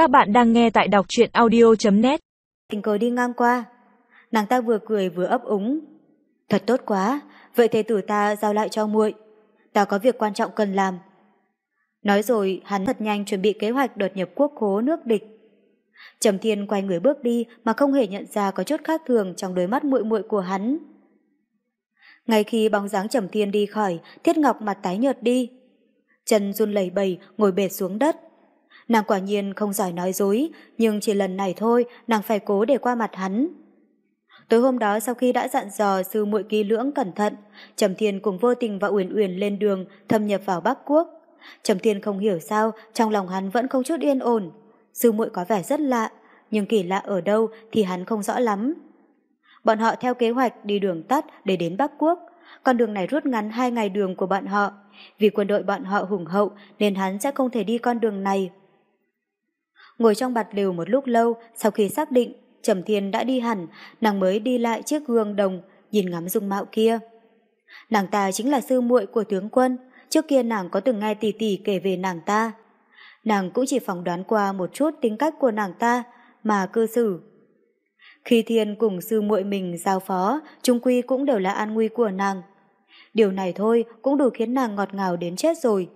Các bạn đang nghe tại đọc truyện audio.net Tình cờ đi ngang qua, nàng ta vừa cười vừa ấp úng. Thật tốt quá, vậy thế tử ta giao lại cho muội. Ta có việc quan trọng cần làm. Nói rồi, hắn thật nhanh chuẩn bị kế hoạch đột nhập quốc khố nước địch. Trầm Thiên quay người bước đi mà không hề nhận ra có chút khác thường trong đôi mắt muội muội của hắn. Ngay khi bóng dáng Trầm Thiên đi khỏi, Thiết Ngọc mặt tái nhợt đi. Chân run lẩy bẩy ngồi bệt xuống đất. Nàng quả nhiên không giỏi nói dối, nhưng chỉ lần này thôi, nàng phải cố để qua mặt hắn. Tối hôm đó sau khi đã dặn dò sư muội kỳ lưỡng cẩn thận, Trầm Thiên cùng Vô Tình và Uyển Uyển lên đường thâm nhập vào Bắc Quốc. Trầm Thiên không hiểu sao, trong lòng hắn vẫn không chút yên ổn. Sư muội có vẻ rất lạ, nhưng kỳ lạ ở đâu thì hắn không rõ lắm. Bọn họ theo kế hoạch đi đường tắt để đến Bắc Quốc. Con đường này rút ngắn hai ngày đường của bọn họ. Vì quân đội bọn họ hùng hậu nên hắn sẽ không thể đi con đường này. Ngồi trong bạt lều một lúc lâu, sau khi xác định Trầm Thiên đã đi hẳn, nàng mới đi lại chiếc gương đồng, nhìn ngắm dung mạo kia. Nàng ta chính là sư muội của tướng quân, trước kia nàng có từng nghe tỷ tỷ kể về nàng ta. Nàng cũng chỉ phỏng đoán qua một chút tính cách của nàng ta, mà cư xử. Khi Thiên cùng sư muội mình giao phó, trung quy cũng đều là an nguy của nàng. Điều này thôi cũng đủ khiến nàng ngọt ngào đến chết rồi.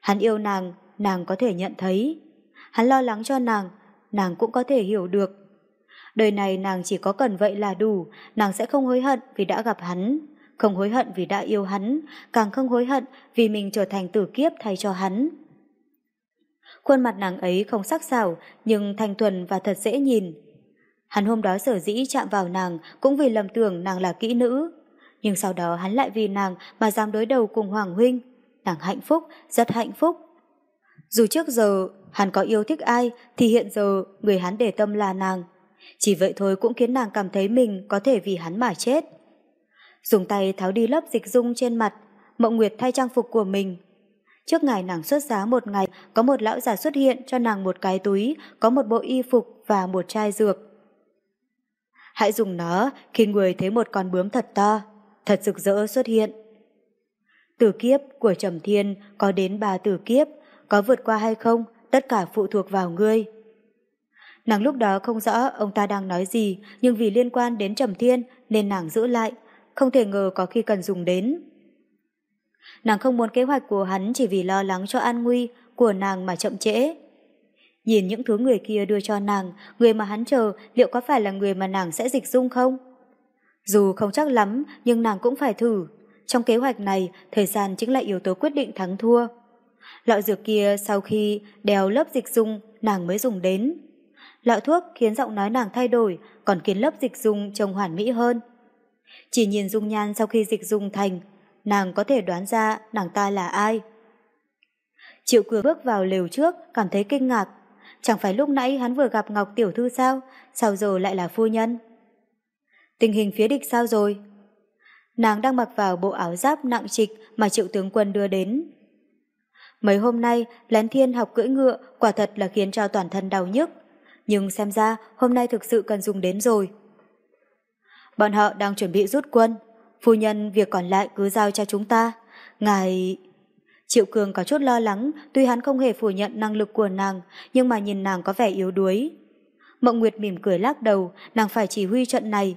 Hắn yêu nàng, nàng có thể nhận thấy. Hắn lo lắng cho nàng, nàng cũng có thể hiểu được. Đời này nàng chỉ có cần vậy là đủ, nàng sẽ không hối hận vì đã gặp hắn, không hối hận vì đã yêu hắn, càng không hối hận vì mình trở thành tử kiếp thay cho hắn. Khuôn mặt nàng ấy không sắc sảo nhưng thanh thuần và thật dễ nhìn. Hắn hôm đó sở dĩ chạm vào nàng cũng vì lầm tưởng nàng là kỹ nữ. Nhưng sau đó hắn lại vì nàng mà dám đối đầu cùng Hoàng Huynh. Nàng hạnh phúc, rất hạnh phúc. Dù trước giờ hắn có yêu thích ai thì hiện giờ người hắn để tâm là nàng. Chỉ vậy thôi cũng khiến nàng cảm thấy mình có thể vì hắn mà chết. Dùng tay tháo đi lớp dịch dung trên mặt, Mộng Nguyệt thay trang phục của mình. Trước ngày nàng xuất giá một ngày, có một lão già xuất hiện cho nàng một cái túi, có một bộ y phục và một chai dược. Hãy dùng nó khi người thấy một con bướm thật to, thật rực rỡ xuất hiện. Tử kiếp của Trầm Thiên có đến ba tử kiếp, có vượt qua hay không, tất cả phụ thuộc vào ngươi. Nàng lúc đó không rõ ông ta đang nói gì, nhưng vì liên quan đến Trầm Thiên nên nàng giữ lại, không thể ngờ có khi cần dùng đến. Nàng không muốn kế hoạch của hắn chỉ vì lo lắng cho an nguy của nàng mà chậm trễ. Nhìn những thứ người kia đưa cho nàng, người mà hắn chờ liệu có phải là người mà nàng sẽ dịch dung không? Dù không chắc lắm, nhưng nàng cũng phải thử. Trong kế hoạch này, thời gian chính là yếu tố quyết định thắng thua. Lọ dược kia sau khi đeo lớp dịch dung, nàng mới dùng đến. Lọ thuốc khiến giọng nói nàng thay đổi, còn khiến lớp dịch dung trông hoàn mỹ hơn. Chỉ nhìn dung nhan sau khi dịch dung thành, nàng có thể đoán ra nàng ta là ai. Triệu cường bước vào lều trước, cảm thấy kinh ngạc. Chẳng phải lúc nãy hắn vừa gặp Ngọc Tiểu Thư sao, sao giờ lại là phu nhân? Tình hình phía địch sao rồi? Nàng đang mặc vào bộ áo giáp nặng trịch mà triệu tướng quân đưa đến. Mấy hôm nay, lén thiên học cưỡi ngựa quả thật là khiến cho toàn thân đau nhức. Nhưng xem ra hôm nay thực sự cần dùng đến rồi. Bọn họ đang chuẩn bị rút quân. Phu nhân việc còn lại cứ giao cho chúng ta. Ngài... Triệu Cường có chút lo lắng, tuy hắn không hề phủ nhận năng lực của nàng, nhưng mà nhìn nàng có vẻ yếu đuối. Mộng Nguyệt mỉm cười lắc đầu, nàng phải chỉ huy trận này.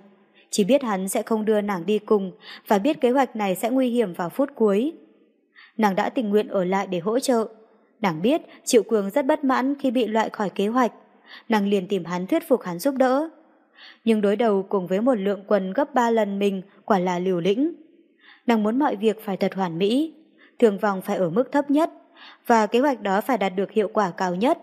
Chỉ biết hắn sẽ không đưa nàng đi cùng, và biết kế hoạch này sẽ nguy hiểm vào phút cuối. Nàng đã tình nguyện ở lại để hỗ trợ. Nàng biết Triệu Cường rất bất mãn khi bị loại khỏi kế hoạch. Nàng liền tìm hắn thuyết phục hắn giúp đỡ nhưng đối đầu cùng với một lượng quần gấp ba lần mình quả là liều lĩnh. Nàng muốn mọi việc phải thật hoàn mỹ, thường vòng phải ở mức thấp nhất, và kế hoạch đó phải đạt được hiệu quả cao nhất.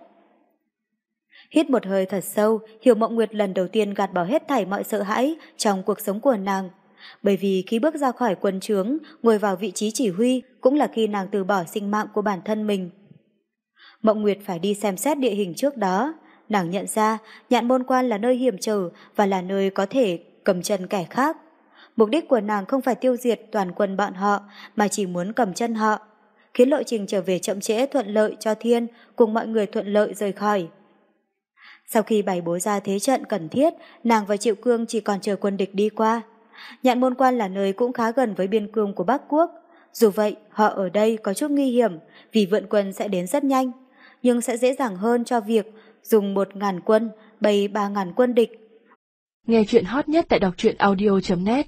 Hít một hơi thật sâu, Hiểu Mộng Nguyệt lần đầu tiên gạt bỏ hết thảy mọi sợ hãi trong cuộc sống của nàng. Bởi vì khi bước ra khỏi quân trướng, ngồi vào vị trí chỉ huy, cũng là khi nàng từ bỏ sinh mạng của bản thân mình. Mộng Nguyệt phải đi xem xét địa hình trước đó, nàng nhận ra nhạn môn quan là nơi hiểm trở và là nơi có thể cầm chân kẻ khác. Mục đích của nàng không phải tiêu diệt toàn quân bọn họ, mà chỉ muốn cầm chân họ, khiến lộ trình trở về chậm trễ thuận lợi cho thiên cùng mọi người thuận lợi rời khỏi. Sau khi bày bố ra thế trận cần thiết, nàng và Triệu Cương chỉ còn chờ quân địch đi qua. Nhạn môn quan là nơi cũng khá gần với biên cương của Bắc Quốc. Dù vậy, họ ở đây có chút nguy hiểm vì vượn quân sẽ đến rất nhanh, nhưng sẽ dễ dàng hơn cho việc dùng một ngàn quân, bày ba ngàn quân địch. Nghe chuyện hot nhất tại đọc truyện audio.net